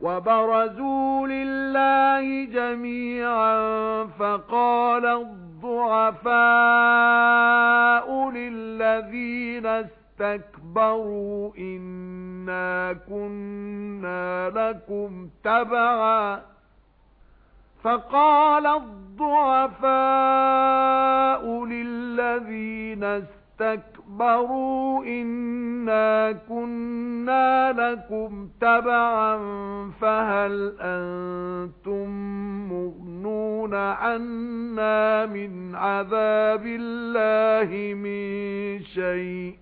وَبَرَزُوا لِلَّهِ جَمِيعًا فَقَالَ الضُّعَفَاءُ لِلَّذِينَ اسْتَكْبَرُوا إِنَّا كُنَّا لَكُمْ تَبَعًا. فَقَالَ الضُّعَفَاءُ لِلَّذِينَ اسْتَكْبَرُوا إِنَّا كُنَّا لَكُمْ تَبَعًا فَهَلْ أَنْتُمْ مُغْنُونَ عَنَّا مِنْ عَذَابِ اللَّهِ مِنْ شَيْءٍ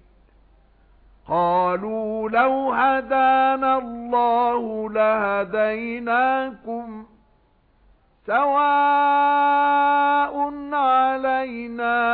قَالُوا لَوْ هَدَانَا اللَّهُ لَهَدَيْنَاكُمْ سَوَاءٌ عَلَيْنَا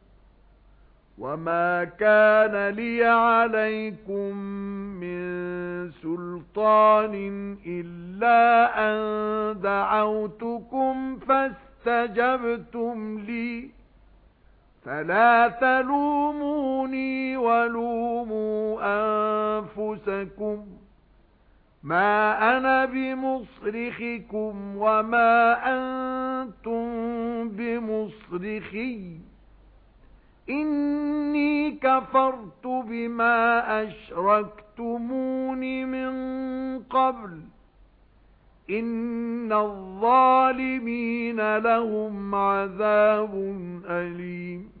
وَمَا كَانَ لِيَ عَلَيْكُمْ مِنْ سُلْطَانٍ إِلَّا أَنْ دَعَوْتُكُمْ فَاسْتَجَبْتُمْ لِي فَلَا تَلُومُونِي وَلُومُوا أَنفُسَكُمْ مَا أَنَا بِمُصْرِخِكُمْ وَمَا أَنْتُمْ بِمُصْرِخِيَّ إِنِّي كَفَرْتُ بِمَا أَشْرَكْتُمُونِ مِنْ قَبْلُ. إِنَّ الظَّالِمِينَ لَهُمْ عَذَابٌ أَلِيمٌ.